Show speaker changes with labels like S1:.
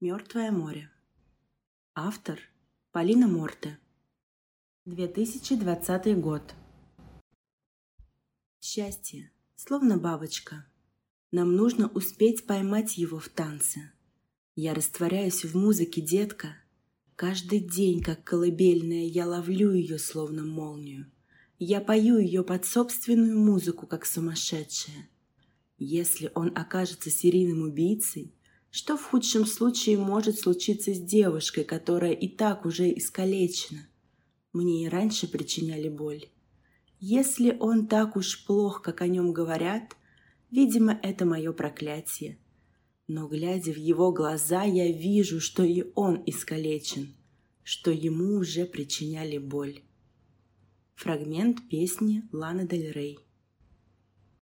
S1: Мертвое море. Автор Полина Морте. 2020 год. Счастье, словно бабочка. Нам нужно успеть поймать его в танце. Я растворяюсь в музыке, детка. Каждый день, как колыбельная, я ловлю ее, словно молнию. Я пою ее под собственную музыку, как сумасшедшая. Если он окажется серийным убийцей, что в худшем случае может случиться с девушкой, которая и так уже искалечена? Мне и раньше причиняли боль. Если он так уж плох, как о нем говорят, видимо, это мое проклятие. Но, глядя в его глаза, я вижу, что и он искалечен, что ему уже причиняли боль. Фрагмент песни Ланы Дель Рей.